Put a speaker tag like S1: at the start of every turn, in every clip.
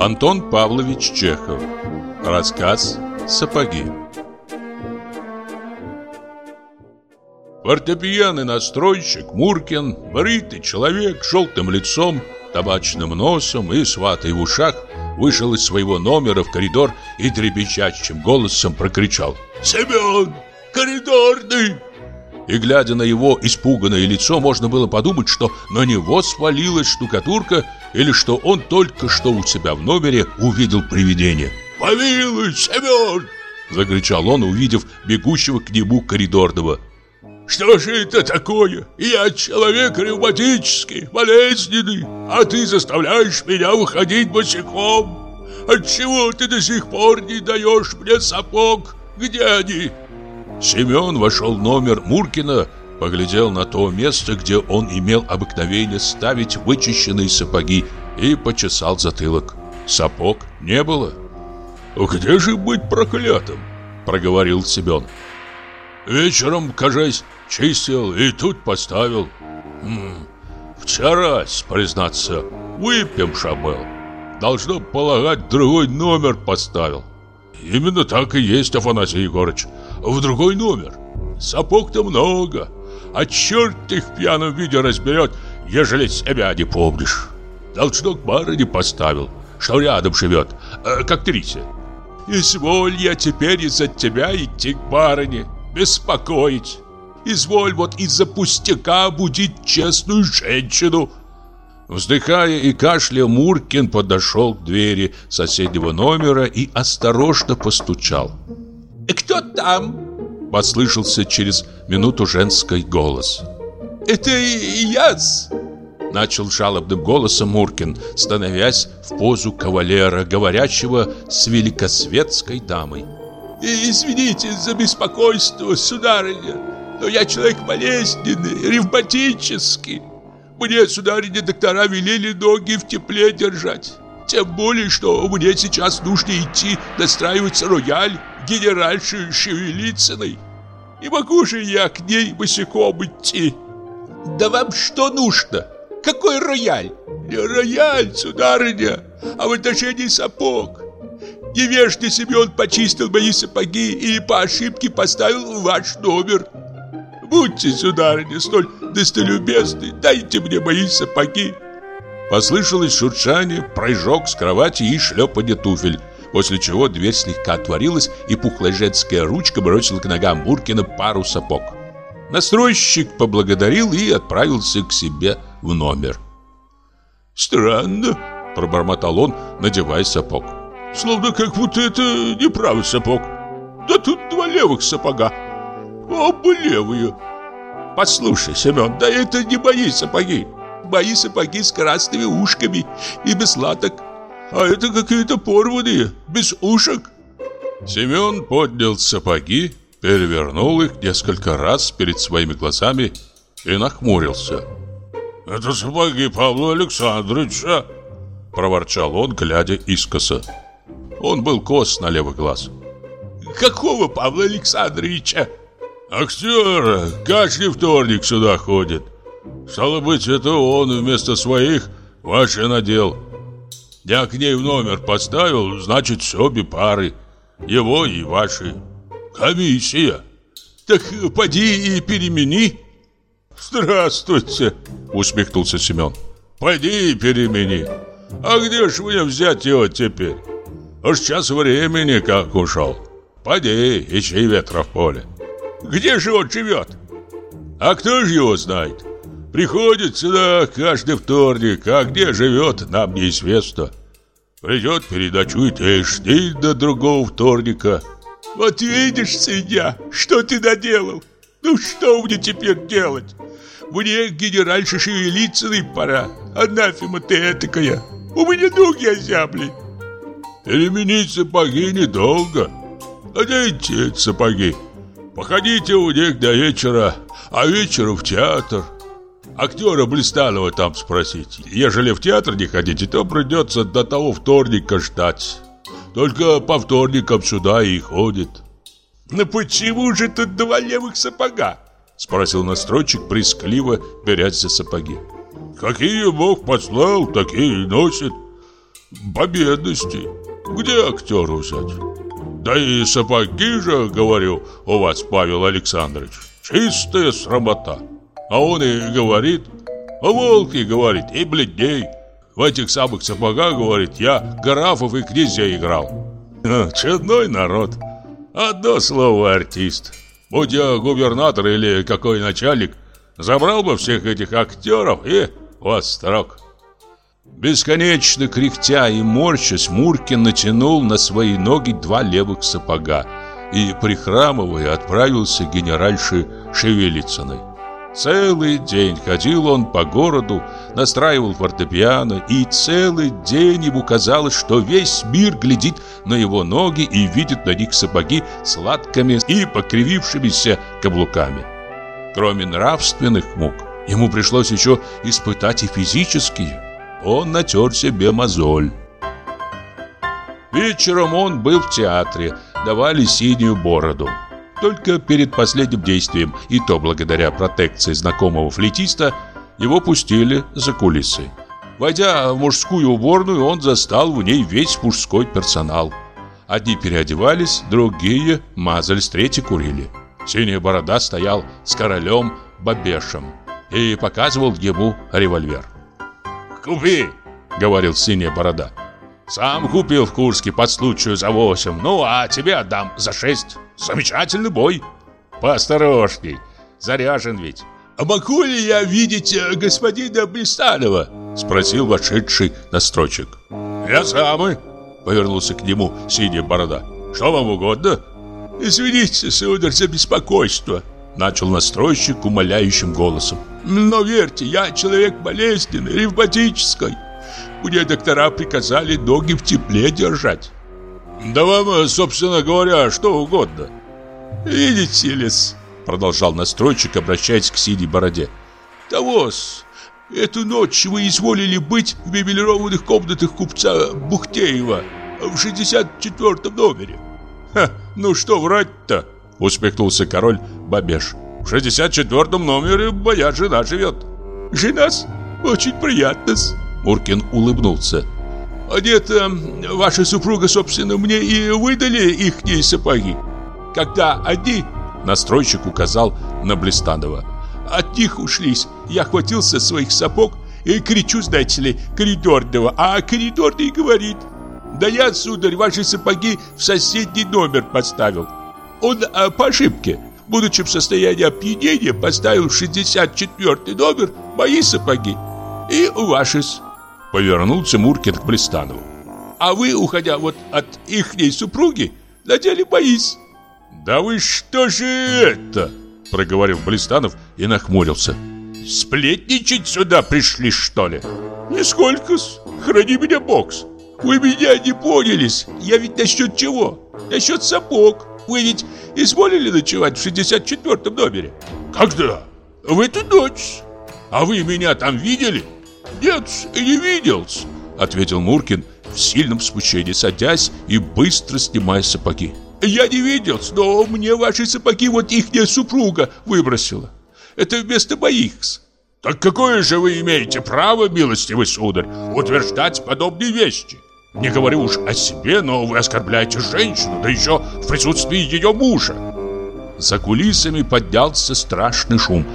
S1: Антон Павлович Чехов. Рассказ «Сапоги». Фортепианный настройщик Муркин, бритый человек с желтым лицом, табачным носом и сватой в ушах, вышел из своего номера в коридор и трепещащим голосом прокричал «Семен, коридорный!» И глядя на его испуганное лицо, можно было подумать, что на него свалилась штукатурка или что он только что у себя в номере увидел привидение. «Помилуй, Семен!» – закричал он, увидев бегущего к нему коридорного. «Что же это такое? Я человек ревматический, болезненный, а ты заставляешь меня выходить босиком. Отчего ты до сих пор не даешь мне сапог? Где они?» Семен вошел в номер Муркина, поглядел на то место, где он имел обыкновение ставить вычищенные сапоги и почесал затылок. Сапог не было. «Где же быть проклятым?» – проговорил Семен. «Вечером, кажись, чистил и тут поставил. М вчера, признаться, выпьемша был. Должно полагать, другой номер поставил. Именно так и есть, Афанасий Егорыч в другой номер. Сапог-то много, а черт их в пьяном виде разберет, ежели себя не помнишь. Должно к барыне поставил, что рядом живет, э, как Трисе. Изволь я теперь из-за тебя идти к барыне, беспокоить. Изволь вот из-за пустяка будить честную женщину. Вздыхая и кашляя, Муркин подошел к двери соседнего номера и осторожно постучал. «Кто там?» Послышался через минуту женский голос. «Это я-с!» Начал жалобным голосом Муркин, становясь в позу кавалера, говорящего с великосветской дамой. «Извините за беспокойство, сударыня, но я человек болезненный, ревматический. Мне, сударыня, доктора велели ноги в тепле держать. Тем более, что мне сейчас нужно идти настраивать рояль генеральшей Шевелицыной. Не могу же я к ней босиком идти. Да вам что нужно? Какой рояль? Не рояль, сударыня, а в отношении сапог. Невежный Семен почистил мои сапоги и по ошибке поставил ваш номер. Будьте, сударыня, столь достолюбезны, дайте мне мои сапоги. Послышалось шуршание, прыжок с кровати и шлепанье туфель после чего дверь слегка отворилась, и пухлая женская ручка бросила к ногам Буркина пару сапог. Настройщик поблагодарил и отправился к себе в номер. «Странно», — пробормотал он, надевая сапог. «Словно как будто это не правый сапог. Да тут два левых сапога. Оба левые. Послушай, Семен, да это не мои сапоги. Мои сапоги с красными ушками и без латок. А это какие-то порванные, без ушек. Семен поднял сапоги, перевернул их несколько раз перед своими глазами и нахмурился. «Это сапоги Павла Александровича!» Проворчал он, глядя искоса. Он был кос на левый глаз. «Какого Павла Александровича?» «Актера! Каждый вторник сюда ходит. Стало быть, это он вместо своих ваши надел. Я к ней в номер поставил, значит, обе пары. Его и ваши. Комиссия. Так поди и перемени. Здравствуйте, усмехнулся Семен. Пойди и перемени. А где ж мне взять его теперь? Уж час времени как ушел. Пойди, ищи ветра в поле. Где же он живет? А кто же его знает? Приходит сюда каждый вторник, а где живет, нам неизвестно. Придет, передачует и жди до другого вторника. Вот видишь, свинья, что ты наделал? Ну что мне теперь делать? Мне генеральше Шевелицыной пора. Анафема ты этакая. У меня ноги озябли. Переменить сапоги недолго. Наденьте сапоги. Походите у них до вечера, а вечером в театр. Актера Блистанова там спросить. Ежели в театр не ходите, то придется до того вторника ждать. Только по вторникам сюда и ходит. «Но почему же тут два левых сапога?» Спросил настройщик, прискливо берясь за сапоги. «Какие Бог послал, такие и носит. По бедности. Где актеру взять? Да и сапоги же, говорю, у вас, Павел Александрович, чистая срамота. А он и говорит, а волки, говорит, и бледней. В этих самых сапогах, говорит, я графов и князей играл. Чудной народ. Одно слово артист. Будь я губернатор или какой начальник, забрал бы всех этих актеров и вострок. Бесконечно кряхтя и морщась, Муркин натянул на свои ноги два левых сапога и, прихрамывая, отправился к генеральше Шевелицыной. Целый день ходил он по городу, настраивал фортепиано, и целый день ему казалось, что весь мир глядит на его ноги и видит на них сапоги с латками и покривившимися каблуками. Кроме нравственных мук, ему пришлось еще испытать и физические. Он натер себе мозоль. Вечером он был в театре, давали синюю бороду. Только перед последним действием, и то благодаря протекции знакомого флейтиста, его пустили за кулисы. Войдя в мужскую уборную, он застал в ней весь мужской персонал. Одни переодевались, другие мазались, третьи курили. Синяя борода стоял с королем Бабешем и показывал ему револьвер. «Купи!» — говорил синяя борода. «Сам купил в Курске под случаю за восемь, ну а тебе отдам за шесть». Замечательный бой. Поосторожней, заряжен ведь. А могу ли я видеть э, господина Блистанова? Спросил вошедший настройщик. Я самый, повернулся к нему синяя борода. Что вам угодно? Извините, сударь, за беспокойство. Начал настройщик умоляющим голосом. Но верьте, я человек болезненный, ревматический. Мне доктора приказали ноги в тепле держать. Да вам, собственно говоря, что угодно. Видите ли, продолжал настройщик, обращаясь к синей бороде. Того-с, эту ночь вы изволили быть в мебелированных комнатах купца Бухтеева в 64 номере. Ха, ну что врать-то? Усмехнулся король Бабеш. В 64 номере моя жена живет. Жена-с? Очень приятно-с. Муркин улыбнулся. Нет, ваша супруга, собственно, мне и выдали ихние сапоги. Когда одни, настройщик указал на Блистанова, от них ушлись, я хватился своих сапог и кричу, знаете ли, коридорного, а коридорный говорит, да я, сударь, ваши сапоги в соседний номер поставил. Он а, по ошибке, будучи в состоянии опьянения, поставил в 64 номер мои сапоги и ваши Повернулся Муркин к Блистанову. А вы, уходя вот от ихней супруги, надели боись. Да вы что же это? Проговорил Блистанов и нахмурился. Сплетничать сюда пришли, что ли? Нисколько-с. Храни меня, бокс. Вы меня не понялись. Я ведь насчет чего? Насчет сапог. Вы ведь изволили ночевать в 64-м номере? Когда? В эту ночь. А вы меня там видели? «Нет, не видел ответил Муркин в сильном смущении, садясь и быстро снимая сапоги. «Я не видел, но мне ваши сапоги вот ихняя супруга выбросила. Это вместо моих -с. «Так какое же вы имеете право, милостивый сударь, утверждать подобные вещи? Не говорю уж о себе, но вы оскорбляете женщину, да еще в присутствии ее мужа». За кулисами поднялся страшный шум.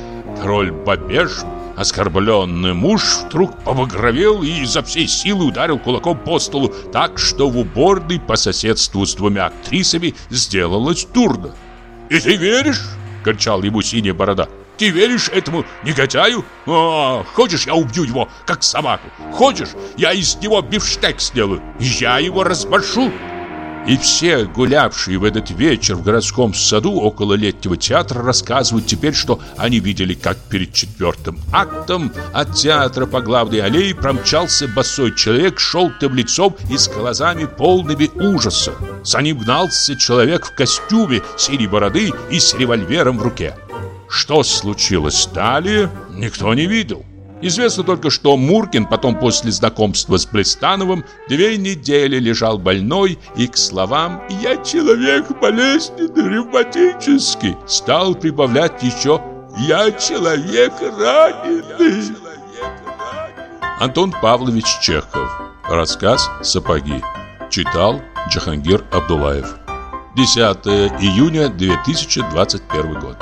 S1: Король Бабеж Оскорбленный муж вдруг побагровел и изо всей силы ударил кулаком по столу так, что в уборной по соседству с двумя актрисами сделалось дурно. «И ты веришь?» — кричал ему синяя борода. «Ты веришь этому негодяю? А, хочешь, я убью его, как собаку? Хочешь, я из него бифштег сделаю? Я его разбашу!» И все, гулявшие в этот вечер в городском саду около летнего театра, рассказывают теперь, что они видели, как перед четвертым актом от театра по главной аллее промчался босой человек с желтым лицом и с глазами полными ужаса. За ним гнался человек в костюме синей бороды и с револьвером в руке. Что случилось далее, никто не видел. Известно только, что Муркин потом после знакомства с Блистановым две недели лежал больной и к словам «Я человек болезненный, ревматический» стал прибавлять еще «Я человек раненый». Антон Павлович Чехов. Рассказ «Сапоги». Читал Джахангир Абдулаев. 10 июня 2021 год.